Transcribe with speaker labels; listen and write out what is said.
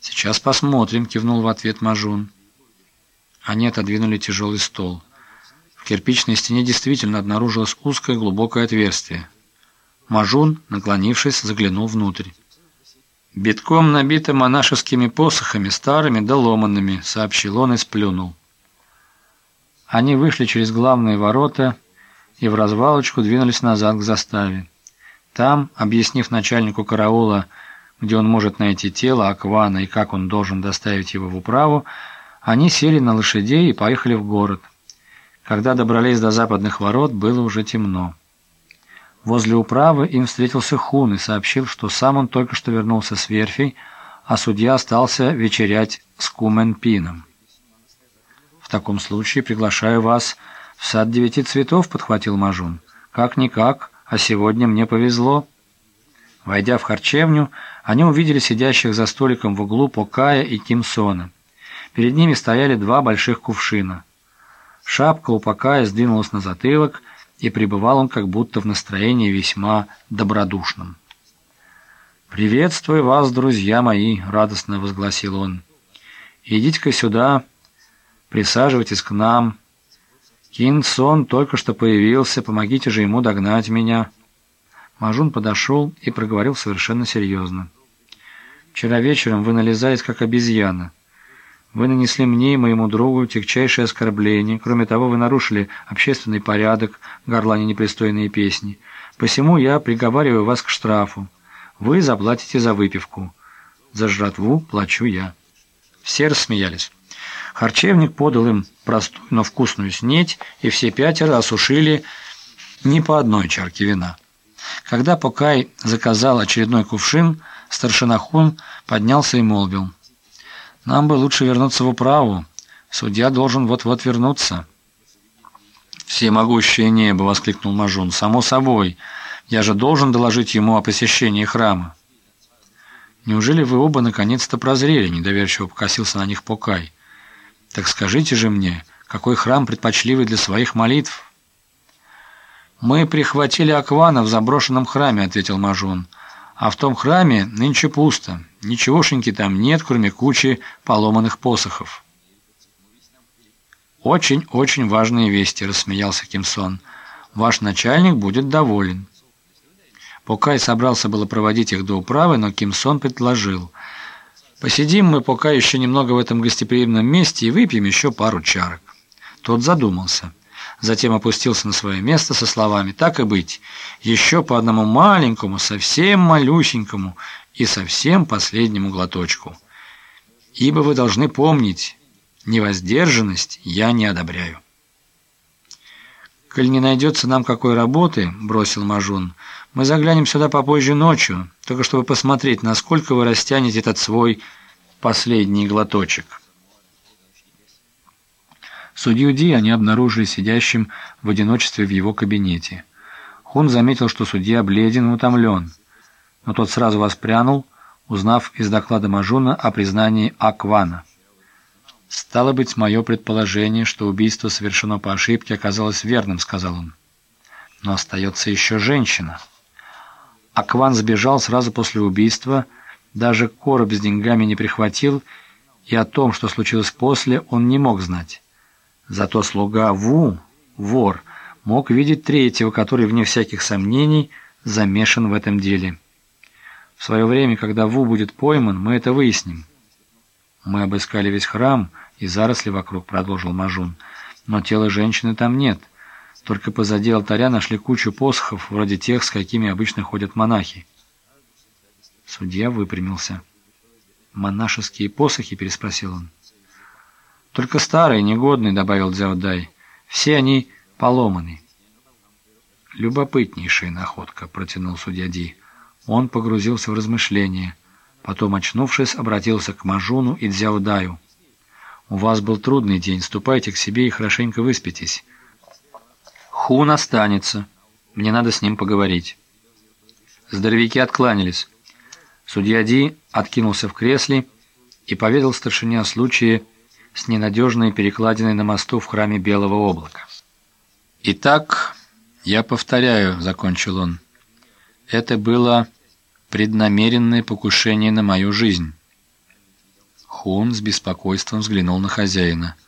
Speaker 1: «Сейчас посмотрим», — кивнул в ответ Мажун. Они отодвинули тяжелый стол. В кирпичной стене действительно обнаружилось узкое глубокое отверстие. Мажун, наклонившись, заглянул внутрь. «Битком набито монашескими посохами, старыми да ломанными», — сообщил он и сплюнул. Они вышли через главные ворота и в развалочку двинулись назад к заставе. Там, объяснив начальнику караула, где он может найти тело Аквана и как он должен доставить его в управу, они сели на лошадей и поехали в город. Когда добрались до западных ворот, было уже темно. Возле управы им встретился Хун и сообщил, что сам он только что вернулся с верфей, а судья остался вечерять с Куменпином. «В таком случае приглашаю вас в сад девяти цветов», — подхватил Мажун. «Как-никак, а сегодня мне повезло». Войдя в харчевню, они увидели сидящих за столиком в углу Покая и Кимсона. Перед ними стояли два больших кувшина. Шапка у Покая сдвинулась на затылок, и пребывал он как будто в настроении весьма добродушном. «Приветствую вас, друзья мои!» — радостно возгласил он. «Идите-ка сюда, присаживайтесь к нам. Кинсон только что появился, помогите же ему догнать меня». Мажун подошел и проговорил совершенно серьезно. «Вчера вечером вы налезались, как обезьяна. Вы нанесли мне и моему другу тягчайшее оскорбление. Кроме того, вы нарушили общественный порядок, горлане непристойные песни. Посему я приговариваю вас к штрафу. Вы заплатите за выпивку. За жратву плачу я». Все рассмеялись. Харчевник подал им простую, но вкусную снеть, и все пятеро осушили не по одной чарке вина. Когда Покай заказал очередной кувшин, старшина Хун поднялся и молвил. «Нам бы лучше вернуться в управу. Судья должен вот-вот вернуться». «Всемогущее небо!» — воскликнул Мажун. «Само собой. Я же должен доложить ему о посещении храма». «Неужели вы оба наконец-то прозрели?» — недоверчиво покосился на них Покай. «Так скажите же мне, какой храм предпочливый для своих молитв?» «Мы прихватили Аквана в заброшенном храме», — ответил Мажун. «А в том храме нынче пусто. Ничегошеньки там нет, кроме кучи поломанных посохов». «Очень-очень важные вести», — рассмеялся Кимсон. «Ваш начальник будет доволен». Покай собрался было проводить их до управы, но Кимсон предложил. «Посидим мы пока еще немного в этом гостеприимном месте и выпьем еще пару чарок». Тот задумался затем опустился на свое место со словами «Так и быть, еще по одному маленькому, совсем малюсенькому и совсем последнему глоточку. Ибо вы должны помнить, невоздержанность я не одобряю». «Коль не найдется нам какой работы», — бросил Мажун, — «мы заглянем сюда попозже ночью, только чтобы посмотреть, насколько вы растянете этот свой последний глоточек». Судью Ди они обнаружили сидящим в одиночестве в его кабинете. Хун заметил, что судья бледен и утомлен, но тот сразу воспрянул, узнав из доклада Мажуна о признании Аквана. «Стало быть, мое предположение, что убийство совершено по ошибке, оказалось верным», — сказал он. «Но остается еще женщина». Акван сбежал сразу после убийства, даже короб с деньгами не прихватил, и о том, что случилось после, он не мог знать. Зато слуга Ву, вор, мог видеть третьего, который, вне всяких сомнений, замешан в этом деле. В свое время, когда Ву будет пойман, мы это выясним. Мы обыскали весь храм и заросли вокруг, продолжил Мажун, но тела женщины там нет. Только позади алтаря нашли кучу посохов, вроде тех, с какими обычно ходят монахи. Судья выпрямился. «Монашеские посохи?» – переспросил он. Только старые, негодные, добавил Дзяодай. Все они поломаны. Любопытнейшая находка, протянул судья Ди. Он погрузился в размышления. Потом, очнувшись, обратился к Мажуну и Дзяодаю. «У вас был трудный день. Ступайте к себе и хорошенько выспитесь. Хун останется. Мне надо с ним поговорить». Здоровяки откланялись. Судья Ди откинулся в кресле и поведал старшине о случае, с ненадежной перекладиной на мосту в храме Белого облака. «Итак, я повторяю», — закончил он, — «это было преднамеренное покушение на мою жизнь». Хуон с беспокойством взглянул на хозяина –